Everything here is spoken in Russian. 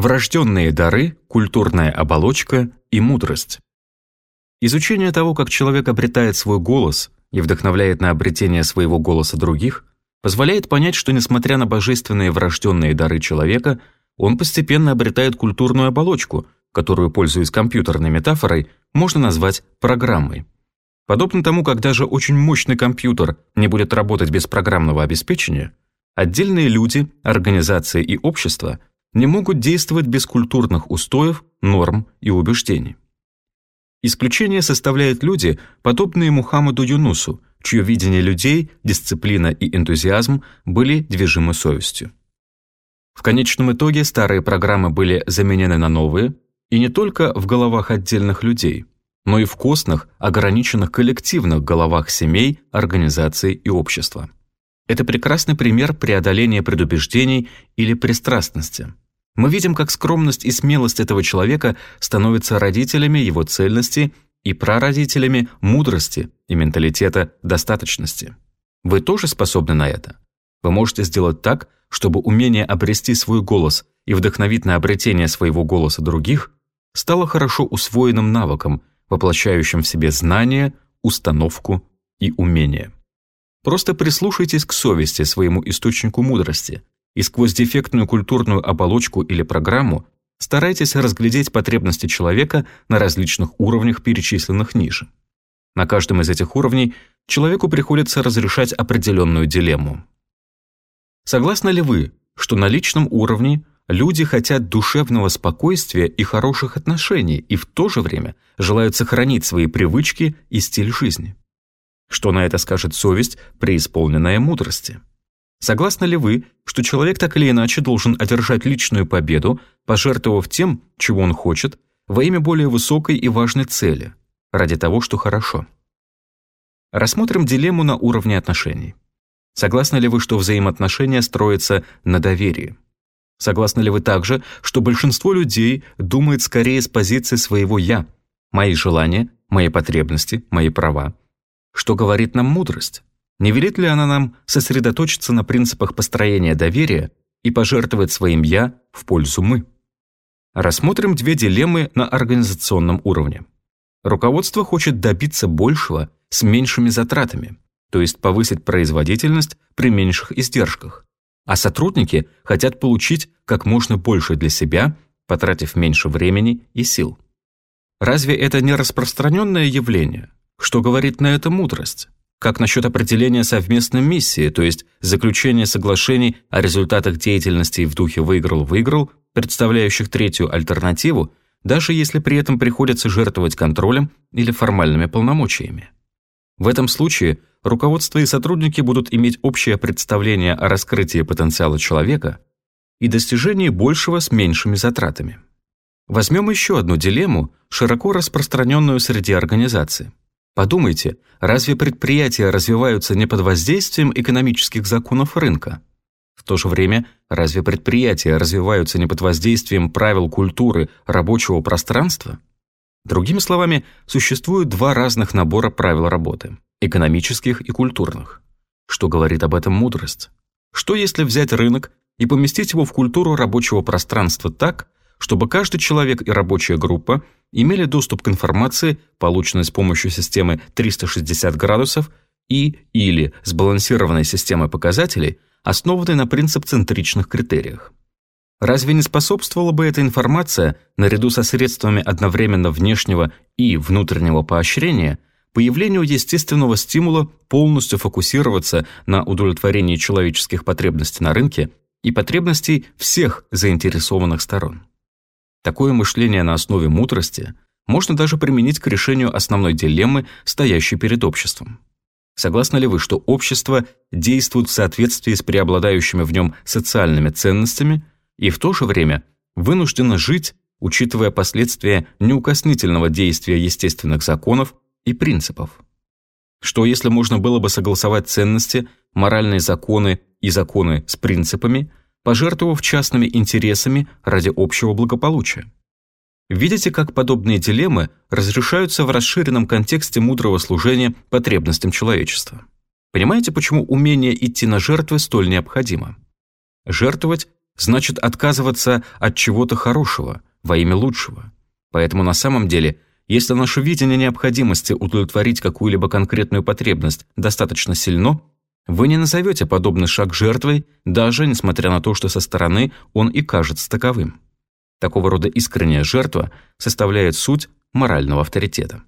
Врожденные дары, культурная оболочка и мудрость. Изучение того, как человек обретает свой голос и вдохновляет на обретение своего голоса других, позволяет понять, что несмотря на божественные врожденные дары человека, он постепенно обретает культурную оболочку, которую, пользуясь компьютерной метафорой, можно назвать программой. Подобно тому, как даже очень мощный компьютер не будет работать без программного обеспечения, отдельные люди, организации и общества не могут действовать без культурных устоев, норм и убеждений. Исключение составляют люди, подобные Мухаммаду Юнусу, чье видение людей, дисциплина и энтузиазм были движимы совестью. В конечном итоге старые программы были заменены на новые, и не только в головах отдельных людей, но и в костных, ограниченных коллективных головах семей, организаций и общества. Это прекрасный пример преодоления предубеждений или пристрастности. Мы видим, как скромность и смелость этого человека становятся родителями его цельности и прародителями мудрости и менталитета достаточности. Вы тоже способны на это? Вы можете сделать так, чтобы умение обрести свой голос и вдохновить на обретение своего голоса других стало хорошо усвоенным навыком, воплощающим в себе знание, установку и умение. Просто прислушайтесь к совести, своему источнику мудрости, и сквозь дефектную культурную оболочку или программу старайтесь разглядеть потребности человека на различных уровнях, перечисленных ниже. На каждом из этих уровней человеку приходится разрешать определенную дилемму. Согласны ли вы, что на личном уровне люди хотят душевного спокойствия и хороших отношений и в то же время желают сохранить свои привычки и стиль жизни? Что на это скажет совесть, преисполненная мудрости? Согласны ли вы, что человек так или иначе должен одержать личную победу, пожертвовав тем, чего он хочет, во имя более высокой и важной цели, ради того, что хорошо? Рассмотрим дилемму на уровне отношений. Согласны ли вы, что взаимоотношения строятся на доверии? Согласны ли вы также, что большинство людей думает скорее с позиции своего «я», мои желания, мои потребности, мои права? Что говорит нам мудрость? Не велит ли она нам сосредоточиться на принципах построения доверия и пожертвовать своим «я» в пользу «мы»? Рассмотрим две дилеммы на организационном уровне. Руководство хочет добиться большего с меньшими затратами, то есть повысить производительность при меньших издержках, а сотрудники хотят получить как можно больше для себя, потратив меньше времени и сил. Разве это не распространенное явление? Что говорит на это мудрость? Как насчет определения совместной миссии, то есть заключения соглашений о результатах деятельности в духе «выиграл-выиграл», представляющих третью альтернативу, даже если при этом приходится жертвовать контролем или формальными полномочиями? В этом случае руководство и сотрудники будут иметь общее представление о раскрытии потенциала человека и достижении большего с меньшими затратами. Возьмем еще одну дилемму, широко распространенную среди организаций. Подумайте, разве предприятия развиваются не под воздействием экономических законов рынка? В то же время, разве предприятия развиваются не под воздействием правил культуры рабочего пространства? Другими словами, существуют два разных набора правил работы – экономических и культурных. Что говорит об этом мудрость? Что если взять рынок и поместить его в культуру рабочего пространства так, чтобы каждый человек и рабочая группа имели доступ к информации, полученной с помощью системы 360 градусов и или сбалансированной системы показателей, основанной на принцип-центричных критериях. Разве не способствовала бы эта информация, наряду со средствами одновременно внешнего и внутреннего поощрения, появлению естественного стимула полностью фокусироваться на удовлетворении человеческих потребностей на рынке и потребностей всех заинтересованных сторон? Такое мышление на основе мудрости можно даже применить к решению основной дилеммы, стоящей перед обществом. Согласны ли вы, что общество действует в соответствии с преобладающими в нем социальными ценностями и в то же время вынуждено жить, учитывая последствия неукоснительного действия естественных законов и принципов? Что если можно было бы согласовать ценности, моральные законы и законы с принципами, пожертвовав частными интересами ради общего благополучия. Видите, как подобные дилеммы разрешаются в расширенном контексте мудрого служения потребностям человечества. Понимаете, почему умение идти на жертвы столь необходимо? Жертвовать значит отказываться от чего-то хорошего во имя лучшего. Поэтому на самом деле, если наше видение необходимости удовлетворить какую-либо конкретную потребность достаточно сильно, вы не назовете подобный шаг жертвой, даже несмотря на то, что со стороны он и кажется таковым. Такого рода искренняя жертва составляет суть морального авторитета.